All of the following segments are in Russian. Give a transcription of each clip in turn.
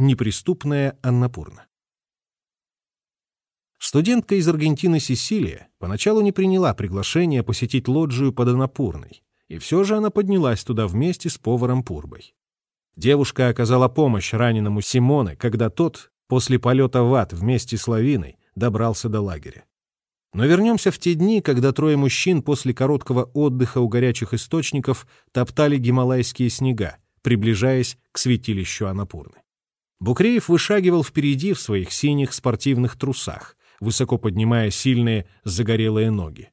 неприступная Аннапурна. Студентка из Аргентины Сесилия поначалу не приняла приглашение посетить лоджию под Анапурной, и все же она поднялась туда вместе с поваром Пурбой. Девушка оказала помощь раненому Симоне, когда тот, после полета в ад вместе с лавиной, добрался до лагеря. Но вернемся в те дни, когда трое мужчин после короткого отдыха у горячих источников топтали гималайские снега, приближаясь к святилищу Анапурны. Букреев вышагивал впереди в своих синих спортивных трусах, высоко поднимая сильные загорелые ноги.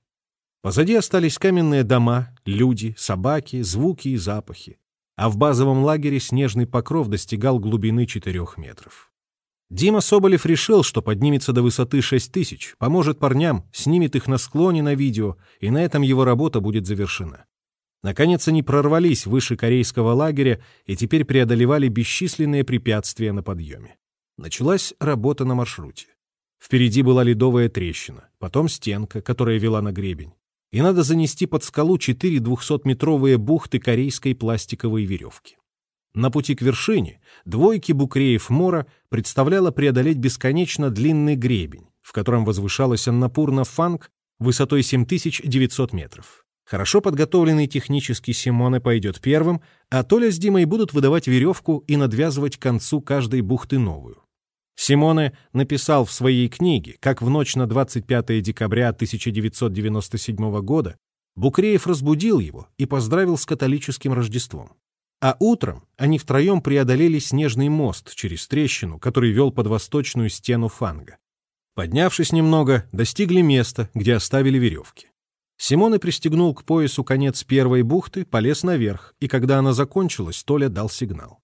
Позади остались каменные дома, люди, собаки, звуки и запахи. А в базовом лагере снежный покров достигал глубины 4 метров. Дима Соболев решил, что поднимется до высоты 6 тысяч, поможет парням, снимет их на склоне на видео, и на этом его работа будет завершена. Наконец они прорвались выше корейского лагеря и теперь преодолевали бесчисленные препятствия на подъеме. Началась работа на маршруте. Впереди была ледовая трещина, потом стенка, которая вела на гребень. И надо занести под скалу четыре двухсотметровые бухты корейской пластиковой веревки. На пути к вершине двойки букреев Мора представляло преодолеть бесконечно длинный гребень, в котором возвышалась Аннапурна Фанк высотой 7900 метров. Хорошо подготовленный технический Симоне пойдет первым, а Толя с Димой будут выдавать веревку и надвязывать к концу каждой бухты новую. Симоне написал в своей книге, как в ночь на 25 декабря 1997 года Букреев разбудил его и поздравил с католическим Рождеством. А утром они втроем преодолели снежный мост через трещину, который вел под восточную стену фанга. Поднявшись немного, достигли места, где оставили веревки. Симоне пристегнул к поясу конец первой бухты, полез наверх, и когда она закончилась, Толя дал сигнал.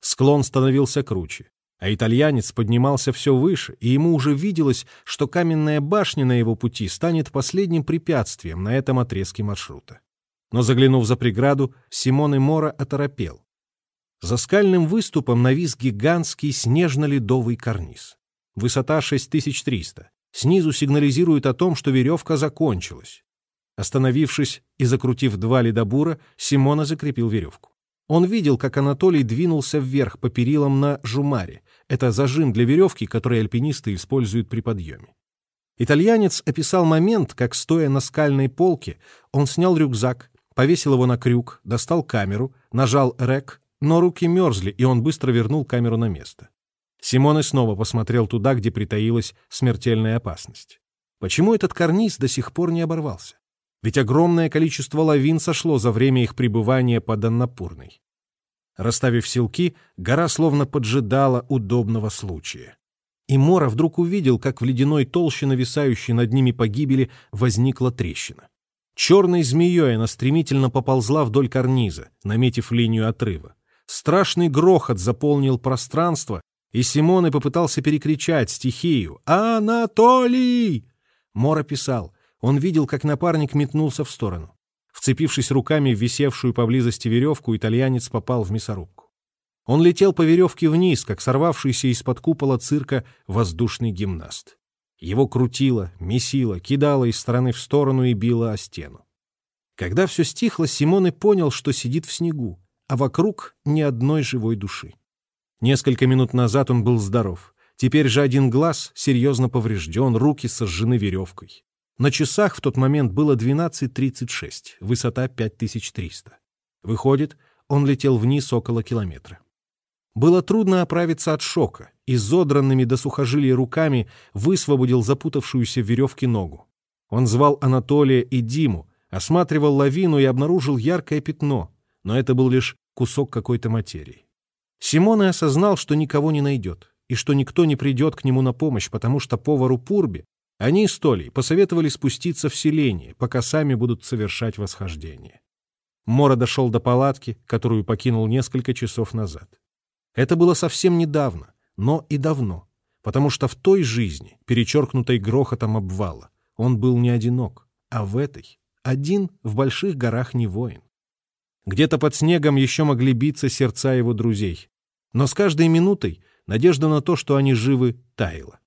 Склон становился круче. А итальянец поднимался все выше, и ему уже виделось, что каменная башня на его пути станет последним препятствием на этом отрезке маршрута. Но заглянув за преграду, Симон и Мора оторопел. За скальным выступом навис гигантский снежно-ледовый карниз. Высота 6300. Снизу сигнализирует о том, что веревка закончилась. Остановившись и закрутив два ледобура, Симона закрепил веревку. Он видел, как Анатолий двинулся вверх по перилам на жумаре. Это зажим для веревки, который альпинисты используют при подъеме. Итальянец описал момент, как, стоя на скальной полке, он снял рюкзак, повесил его на крюк, достал камеру, нажал рек, но руки мерзли, и он быстро вернул камеру на место. Симоне снова посмотрел туда, где притаилась смертельная опасность. Почему этот карниз до сих пор не оборвался? Ведь огромное количество лавин сошло за время их пребывания под Аннапурной. Расставив силки, гора словно поджидала удобного случая. И Мора вдруг увидел, как в ледяной толще, нависающей над ними погибели, возникла трещина. Черной змеей она стремительно поползла вдоль карниза, наметив линию отрыва. Страшный грохот заполнил пространство, и Симоне попытался перекричать стихию «Анатолий!». Мора писал он видел, как напарник метнулся в сторону. Вцепившись руками в висевшую поблизости веревку, итальянец попал в мясорубку. Он летел по веревке вниз, как сорвавшийся из-под купола цирка воздушный гимнаст. Его крутило, месило, кидало из стороны в сторону и било о стену. Когда все стихло, Симон и понял, что сидит в снегу, а вокруг ни одной живой души. Несколько минут назад он был здоров. Теперь же один глаз серьезно поврежден, руки сожжены веревкой. На часах в тот момент было 12.36, высота 5300. Выходит, он летел вниз около километра. Было трудно оправиться от шока. Изодранными до сухожилия руками высвободил запутавшуюся в веревке ногу. Он звал Анатолия и Диму, осматривал лавину и обнаружил яркое пятно, но это был лишь кусок какой-то материи. Симона осознал, что никого не найдет, и что никто не придет к нему на помощь, потому что повару Пурби они с Толей посоветовали спуститься в селение, пока сами будут совершать восхождение. Мора дошел до палатки, которую покинул несколько часов назад. Это было совсем недавно, но и давно, потому что в той жизни, перечеркнутой грохотом обвала, он был не одинок, а в этой один в больших горах не воин. Где-то под снегом еще могли биться сердца его друзей, но с каждой минутой надежда на то, что они живы, таяла.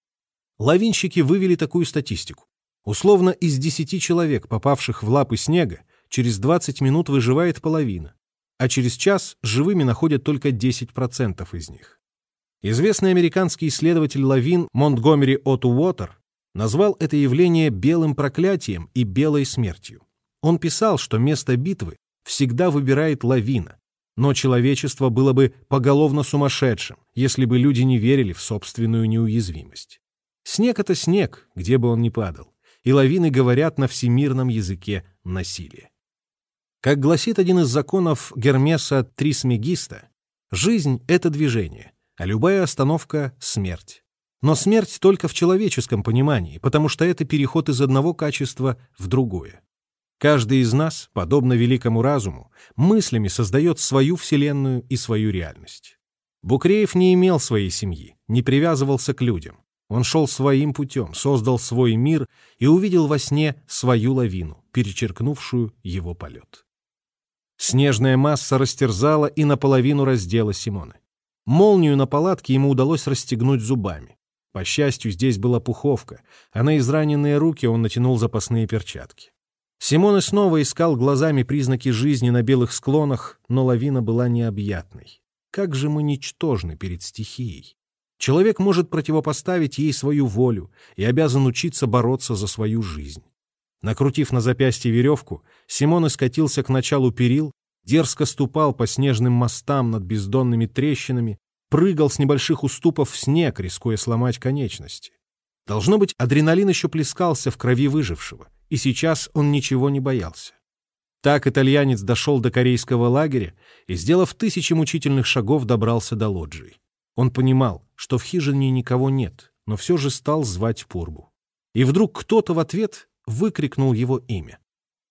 Лавинщики вывели такую статистику. Условно, из 10 человек, попавших в лапы снега, через 20 минут выживает половина, а через час живыми находят только 10% из них. Известный американский исследователь лавин Монтгомери Оту Уотер назвал это явление белым проклятием и белой смертью. Он писал, что место битвы всегда выбирает лавина, но человечество было бы поголовно сумасшедшим, если бы люди не верили в собственную неуязвимость. Снег — это снег, где бы он ни падал, и лавины говорят на всемирном языке насилия. Как гласит один из законов Гермеса Трисмегиста, жизнь — это движение, а любая остановка — смерть. Но смерть только в человеческом понимании, потому что это переход из одного качества в другое. Каждый из нас, подобно великому разуму, мыслями создает свою вселенную и свою реальность. Букреев не имел своей семьи, не привязывался к людям. Он шел своим путем, создал свой мир и увидел во сне свою лавину, перечеркнувшую его полет. Снежная масса растерзала и наполовину раздела Симона. Молнию на палатке ему удалось расстегнуть зубами. По счастью, здесь была пуховка, а на израненные руки он натянул запасные перчатки. Симон и снова искал глазами признаки жизни на белых склонах, но лавина была необъятной. Как же мы ничтожны перед стихией. Человек может противопоставить ей свою волю и обязан учиться бороться за свою жизнь. Накрутив на запястье веревку, Симон искатился к началу перил, дерзко ступал по снежным мостам над бездонными трещинами, прыгал с небольших уступов в снег, рискуя сломать конечности. Должно быть, адреналин еще плескался в крови выжившего, и сейчас он ничего не боялся. Так итальянец дошел до корейского лагеря и, сделав тысячи мучительных шагов, добрался до лоджии. Он понимал, что в хижине никого нет, но все же стал звать Пурбу. И вдруг кто-то в ответ выкрикнул его имя.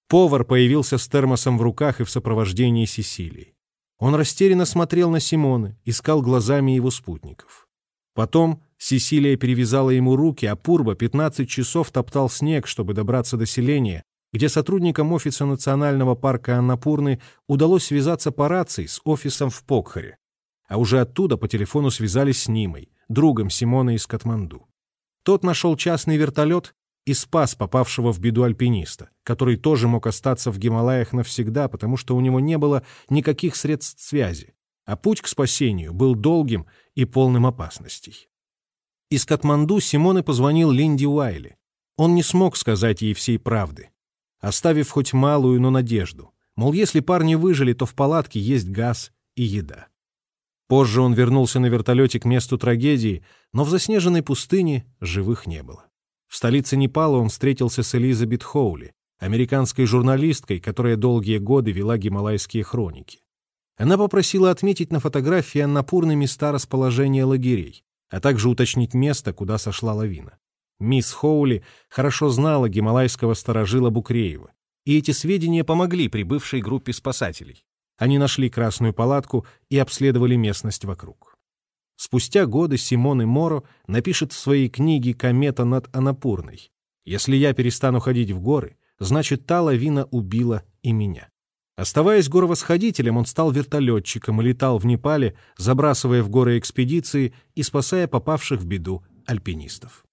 Повар появился с термосом в руках и в сопровождении Сесилии. Он растерянно смотрел на Симона, искал глазами его спутников. Потом Сесилия перевязала ему руки, а Пурба 15 часов топтал снег, чтобы добраться до селения, где сотрудникам офиса Национального парка Аннапурны удалось связаться по рации с офисом в Покхаре. А уже оттуда по телефону связались с Нимой, другом Симона из Катманду. Тот нашел частный вертолет и спас попавшего в беду альпиниста, который тоже мог остаться в Гималаях навсегда, потому что у него не было никаких средств связи, а путь к спасению был долгим и полным опасностей. Из Катманду Симоне позвонил Линди Уайли. Он не смог сказать ей всей правды, оставив хоть малую, но надежду. Мол, если парни выжили, то в палатке есть газ и еда. Позже он вернулся на вертолете к месту трагедии, но в заснеженной пустыне живых не было. В столице Непала он встретился с Элизабет Хоули, американской журналисткой, которая долгие годы вела гималайские хроники. Она попросила отметить на фотографии аннапурны места расположения лагерей, а также уточнить место, куда сошла лавина. Мисс Хоули хорошо знала гималайского сторожила Букреева, и эти сведения помогли прибывшей группе спасателей. Они нашли красную палатку и обследовали местность вокруг. Спустя годы Симон и Моро напишет в своей книге «Комета над Анапурной». «Если я перестану ходить в горы, значит, та лавина убила и меня». Оставаясь горовосходителем, он стал вертолетчиком и летал в Непале, забрасывая в горы экспедиции и спасая попавших в беду альпинистов.